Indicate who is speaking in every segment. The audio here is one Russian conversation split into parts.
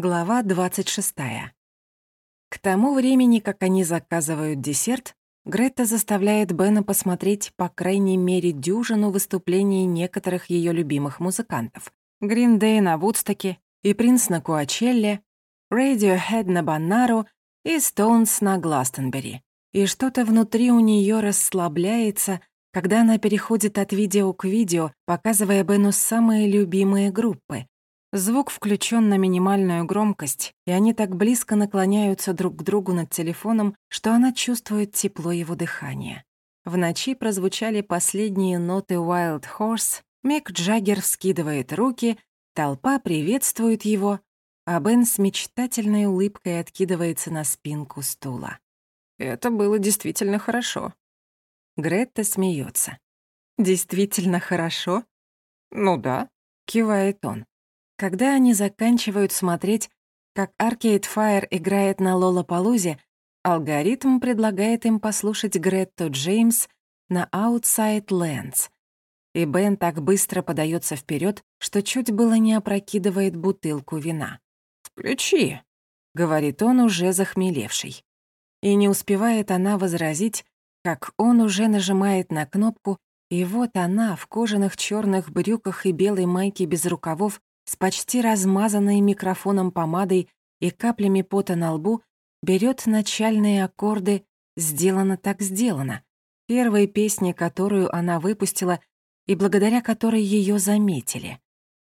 Speaker 1: Глава 26. К тому времени, как они заказывают десерт, Гретта заставляет Бена посмотреть по крайней мере дюжину выступлений некоторых ее любимых музыкантов. Green Day на Вудстоке и Принц на Куачелле, Radiohead на Боннару и Stones на Гластенбери. И что-то внутри у нее расслабляется, когда она переходит от видео к видео, показывая Бену самые любимые группы, Звук включен на минимальную громкость, и они так близко наклоняются друг к другу над телефоном, что она чувствует тепло его дыхания. В ночи прозвучали последние ноты Wild Horse, Мик Джаггер вскидывает руки, толпа приветствует его, а Бен с мечтательной улыбкой откидывается на спинку стула. «Это было действительно хорошо». Гретта смеется. «Действительно хорошо?» «Ну да», — кивает он. Когда они заканчивают смотреть, как Arcade Fire играет на Лолапалузе, алгоритм предлагает им послушать Гретту Джеймс на Outside Lands. И Бен так быстро подается вперед, что чуть было не опрокидывает бутылку вина. «Включи», — говорит он, уже захмелевший. И не успевает она возразить, как он уже нажимает на кнопку, и вот она в кожаных черных брюках и белой майке без рукавов с почти размазанной микрофоном помадой и каплями пота на лбу, берет начальные аккорды «Сделано так сделано», первой песни, которую она выпустила и благодаря которой ее заметили.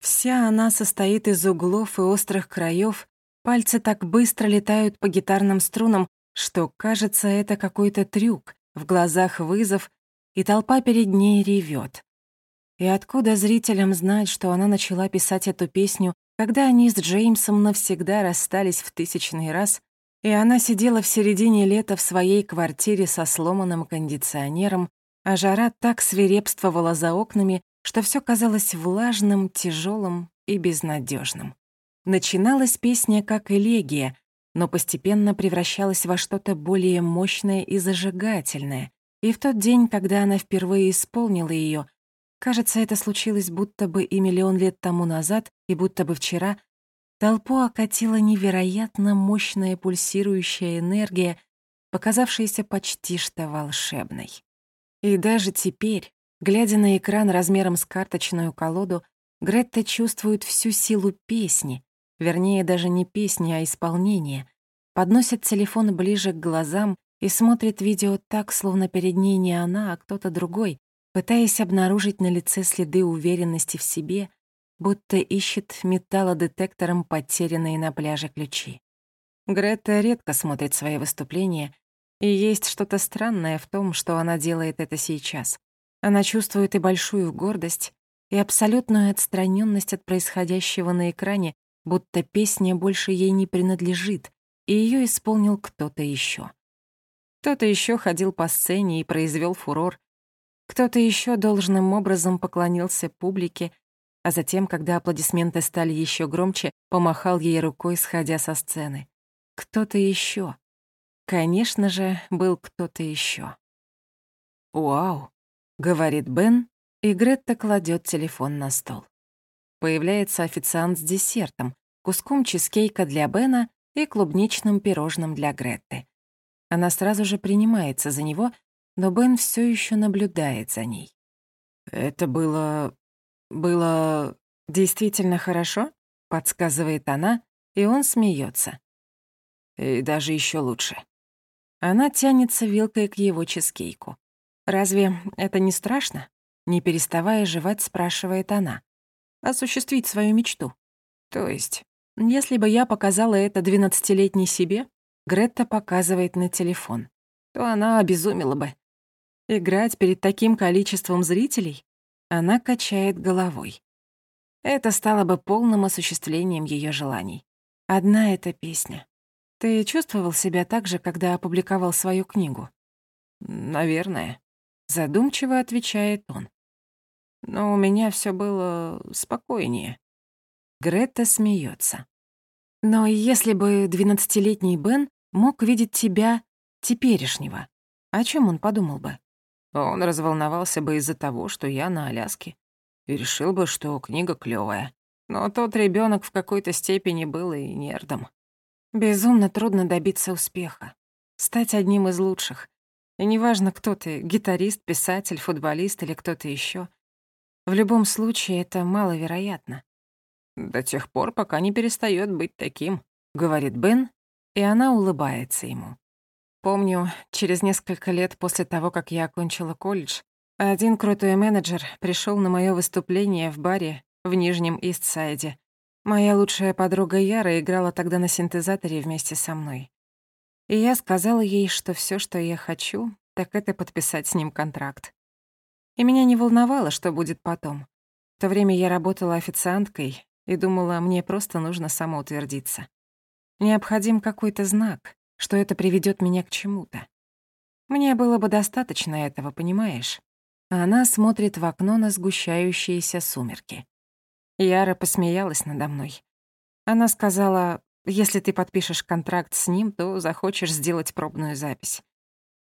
Speaker 1: Вся она состоит из углов и острых краев, пальцы так быстро летают по гитарным струнам, что кажется, это какой-то трюк, в глазах вызов, и толпа перед ней ревет. И откуда зрителям знать, что она начала писать эту песню, когда они с Джеймсом навсегда расстались в тысячный раз, и она сидела в середине лета в своей квартире со сломанным кондиционером, а жара так свирепствовала за окнами, что все казалось влажным, тяжелым и безнадежным. Начиналась песня как элегия, но постепенно превращалась во что-то более мощное и зажигательное. И в тот день, когда она впервые исполнила ее, Кажется, это случилось будто бы и миллион лет тому назад, и будто бы вчера. Толпу окатила невероятно мощная пульсирующая энергия, показавшаяся почти что волшебной. И даже теперь, глядя на экран размером с карточную колоду, Гретта чувствует всю силу песни, вернее, даже не песни, а исполнения, подносит телефон ближе к глазам и смотрит видео так, словно перед ней не она, а кто-то другой, пытаясь обнаружить на лице следы уверенности в себе, будто ищет металлодетектором потерянные на пляже ключи. Грета редко смотрит свои выступления, и есть что-то странное в том, что она делает это сейчас. Она чувствует и большую гордость, и абсолютную отстраненность от происходящего на экране, будто песня больше ей не принадлежит, и ее исполнил кто-то еще. Кто-то еще ходил по сцене и произвел фурор, кто-то еще должным образом поклонился публике, а затем, когда аплодисменты стали еще громче, помахал ей рукой, сходя со сцены. Кто-то еще. Конечно же, был кто-то еще. «Вау», — говорит Бен, и Гретта кладет телефон на стол. Появляется официант с десертом, куском чизкейка для Бена и клубничным пирожным для Гретты. Она сразу же принимается за него, но Бен все еще наблюдает за ней. «Это было... было... действительно хорошо?» — подсказывает она, и он смеется. И даже еще лучше. Она тянется вилкой к его чизкейку. «Разве это не страшно?» Не переставая жевать, спрашивает она. «Осуществить свою мечту. То есть, если бы я показала это двенадцатилетней себе, Гретта показывает на телефон, то она обезумела бы. Играть перед таким количеством зрителей? Она качает головой. Это стало бы полным осуществлением ее желаний. Одна эта песня. Ты чувствовал себя так же, когда опубликовал свою книгу? Наверное. Задумчиво отвечает он. Но у меня все было спокойнее. Грета смеется. Но если бы двенадцатилетний Бен мог видеть тебя теперешнего, о чем он подумал бы? Он разволновался бы из-за того, что я на Аляске, и решил бы, что книга клёвая. Но тот ребенок в какой-то степени был и нердом. Безумно трудно добиться успеха. Стать одним из лучших. И неважно, кто ты — гитарист, писатель, футболист или кто-то еще. В любом случае, это маловероятно. «До тех пор, пока не перестает быть таким», — говорит Бен, и она улыбается ему. Помню, через несколько лет после того, как я окончила колледж, один крутой менеджер пришел на мое выступление в баре в Нижнем Истсайде. Моя лучшая подруга Яра играла тогда на синтезаторе вместе со мной. И я сказала ей, что все, что я хочу, так это подписать с ним контракт. И меня не волновало, что будет потом. В то время я работала официанткой и думала, мне просто нужно самоутвердиться. Необходим какой-то знак, что это приведет меня к чему-то. Мне было бы достаточно этого, понимаешь? Она смотрит в окно на сгущающиеся сумерки. Яра посмеялась надо мной. Она сказала, если ты подпишешь контракт с ним, то захочешь сделать пробную запись.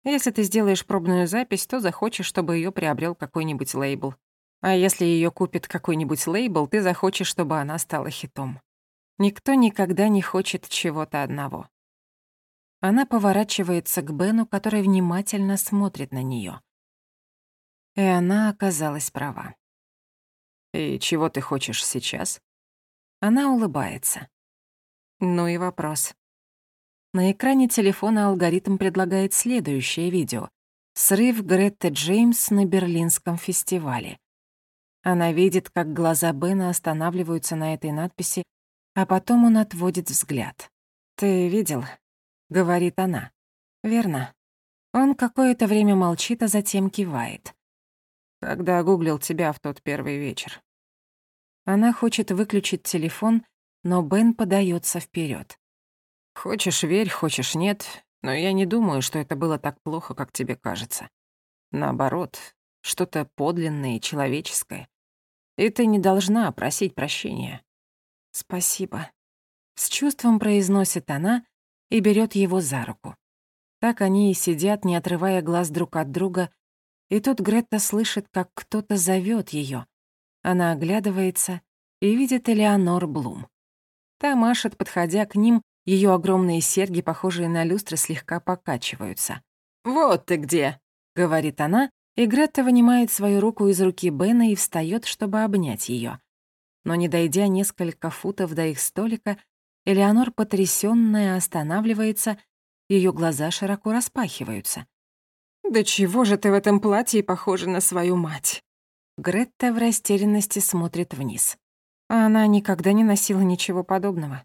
Speaker 1: Если ты сделаешь пробную запись, то захочешь, чтобы ее приобрел какой-нибудь лейбл. А если ее купит какой-нибудь лейбл, ты захочешь, чтобы она стала хитом. Никто никогда не хочет чего-то одного. Она поворачивается к Бену, который внимательно смотрит на нее. И она оказалась права. «И чего ты хочешь сейчас?» Она улыбается. Ну и вопрос. На экране телефона алгоритм предлагает следующее видео. Срыв Гретты Джеймс на Берлинском фестивале. Она видит, как глаза Бена останавливаются на этой надписи, а потом он отводит взгляд. «Ты видел?» — говорит она. «Верно». Он какое-то время молчит, а затем кивает когда гуглил тебя в тот первый вечер. Она хочет выключить телефон, но Бен подается вперед. Хочешь верь, хочешь нет, но я не думаю, что это было так плохо, как тебе кажется. Наоборот, что-то подлинное и человеческое. И ты не должна просить прощения. Спасибо. С чувством произносит она и берет его за руку. Так они и сидят, не отрывая глаз друг от друга, и тут Гретта слышит, как кто-то зовет ее. Она оглядывается и видит Элеонор Блум. Та машет, подходя к ним, ее огромные серьги, похожие на люстры, слегка покачиваются. «Вот ты где!» — говорит она, и Гретта вынимает свою руку из руки Бена и встает, чтобы обнять ее. Но не дойдя несколько футов до их столика, Элеонор, потрясённая, останавливается, ее глаза широко распахиваются. «Да чего же ты в этом платье похожа на свою мать?» Гретта в растерянности смотрит вниз. Она никогда не носила ничего подобного.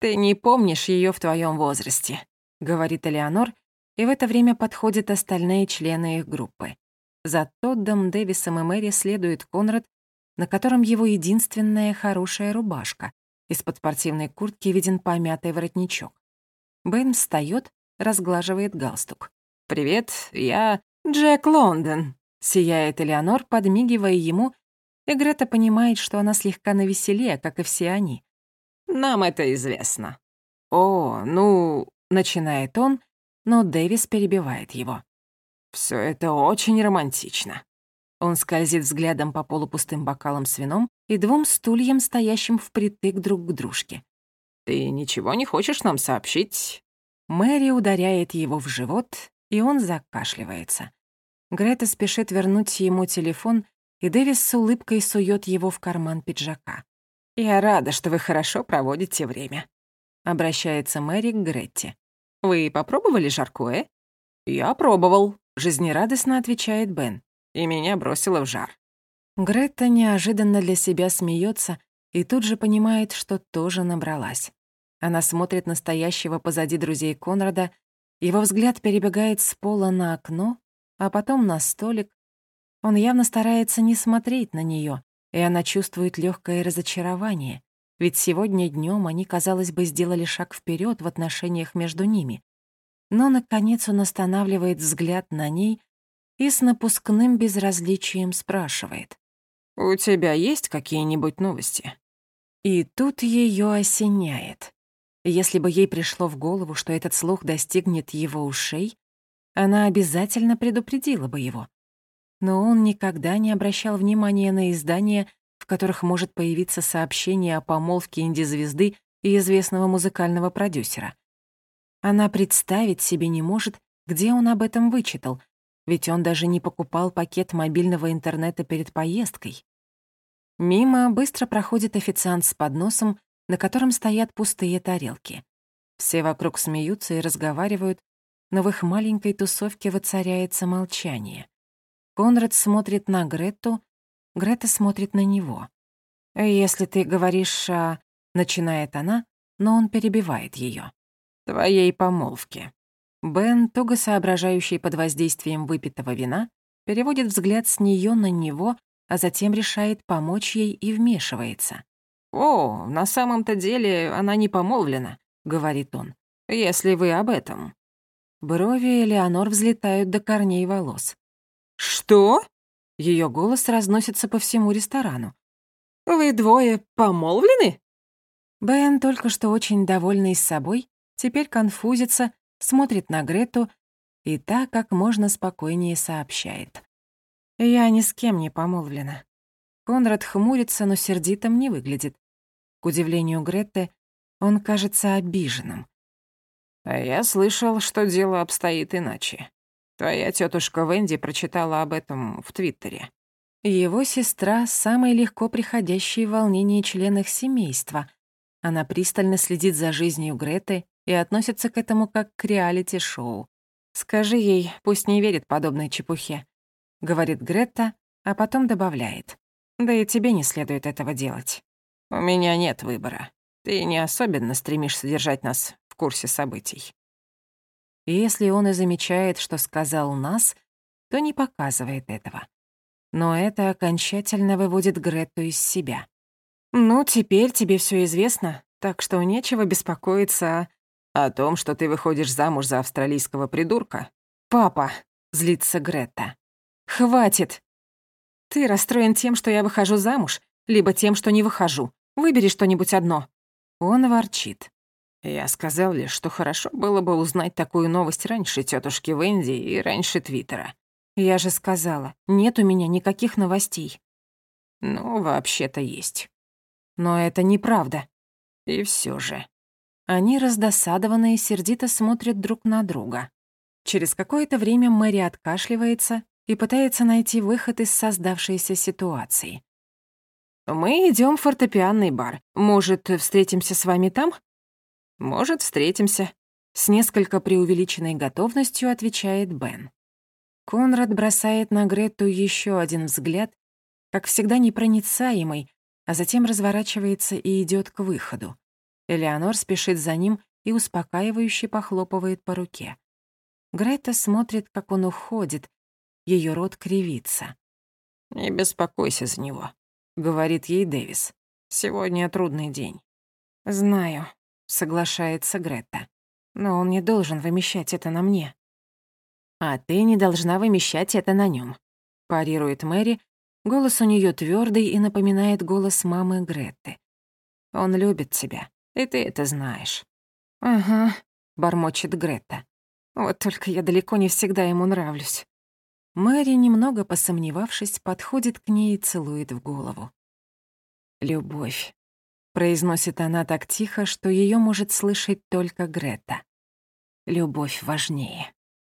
Speaker 1: «Ты не помнишь ее в твоем возрасте», — говорит Элеонор, и в это время подходят остальные члены их группы. За Тоддом, Дэвисом и Мэри следует Конрад, на котором его единственная хорошая рубашка. Из-под спортивной куртки виден помятый воротничок. Бен встает, разглаживает галстук. «Привет, я Джек Лондон», — сияет Элеонор, подмигивая ему, и Грета понимает, что она слегка навеселее, как и все они. «Нам это известно». «О, ну...» — начинает он, но Дэвис перебивает его. Все это очень романтично». Он скользит взглядом по полупустым бокалам с вином и двум стульям, стоящим впритык друг к дружке. «Ты ничего не хочешь нам сообщить?» Мэри ударяет его в живот, и он закашливается. Грета спешит вернуть ему телефон, и Дэвис с улыбкой сует его в карман пиджака. «Я рада, что вы хорошо проводите время», — обращается Мэри к Гретте. «Вы попробовали жаркое?» «Я пробовал», — жизнерадостно отвечает Бен, и меня бросило в жар. Гретта неожиданно для себя смеется и тут же понимает, что тоже набралась. Она смотрит на стоящего позади друзей Конрада его взгляд перебегает с пола на окно, а потом на столик. Он явно старается не смотреть на нее, и она чувствует легкое разочарование, ведь сегодня днем они, казалось бы, сделали шаг вперед в отношениях между ними. Но, наконец, он останавливает взгляд на ней и с напускным безразличием спрашивает. «У тебя есть какие-нибудь новости?» И тут ее осеняет. Если бы ей пришло в голову, что этот слух достигнет его ушей, она обязательно предупредила бы его. Но он никогда не обращал внимания на издания, в которых может появиться сообщение о помолвке инди-звезды и известного музыкального продюсера. Она представить себе не может, где он об этом вычитал, ведь он даже не покупал пакет мобильного интернета перед поездкой. Мимо быстро проходит официант с подносом, на котором стоят пустые тарелки. Все вокруг смеются и разговаривают, но в их маленькой тусовке воцаряется молчание. Конрад смотрит на Гретту, Грета смотрит на него. «Если ты говоришь о...» — начинает она, но он перебивает ее. «Твоей помолвке». Бен, туго соображающий под воздействием выпитого вина, переводит взгляд с нее на него, а затем решает помочь ей и вмешивается. «О, на самом-то деле она не помолвлена», — говорит он, — «если вы об этом». Брови Элеонор взлетают до корней волос. «Что?» Ее голос разносится по всему ресторану. «Вы двое помолвлены?» Бен, только что очень довольный собой, теперь конфузится, смотрит на Грету и так как можно спокойнее сообщает. «Я ни с кем не помолвлена». Конрад хмурится, но сердитым не выглядит. К удивлению Гретты, он кажется обиженным. «А я слышал, что дело обстоит иначе. Твоя тетушка Венди прочитала об этом в Твиттере. Его сестра — самый легко приходящий в волнение член их семейства. Она пристально следит за жизнью Греты и относится к этому как к реалити-шоу. «Скажи ей, пусть не верит подобной чепухе», — говорит Грета, а потом добавляет. «Да и тебе не следует этого делать. У меня нет выбора. Ты не особенно стремишься держать нас в курсе событий». И если он и замечает, что сказал «нас», то не показывает этого. Но это окончательно выводит Гретту из себя. «Ну, теперь тебе все известно, так что нечего беспокоиться о... о том, что ты выходишь замуж за австралийского придурка». «Папа», — злится Гретта, — «хватит. Ты расстроен тем, что я выхожу замуж, либо тем, что не выхожу. Выбери что-нибудь одно». Он ворчит. Я сказал лишь, что хорошо было бы узнать такую новость раньше тетушки Венди и раньше Твиттера. Я же сказала, нет у меня никаких новостей. Ну, вообще-то есть. Но это неправда. И все же. Они раздосадованные сердито смотрят друг на друга. Через какое-то время Мэри откашливается и пытается найти выход из создавшейся ситуации. «Мы идем в фортепианный бар. Может, встретимся с вами там?» «Может, встретимся», — с несколько преувеличенной готовностью отвечает Бен. Конрад бросает на Грету еще один взгляд, как всегда непроницаемый, а затем разворачивается и идет к выходу. Элеонор спешит за ним и успокаивающе похлопывает по руке. Грета смотрит, как он уходит, ее рот кривится. «Не беспокойся за него», — говорит ей Дэвис. «Сегодня трудный день». «Знаю», соглашается Гретта. Но он не должен вымещать это на мне. А ты не должна вымещать это на нем, парирует Мэри. Голос у нее твердый и напоминает голос мамы Гретты. Он любит тебя, и ты это знаешь. Ага, бормочет Гретта. Вот только я далеко не всегда ему нравлюсь. Мэри, немного посомневавшись, подходит к ней и целует в голову. Любовь произносит она так тихо, что ее может слышать только Грета. Любовь важнее.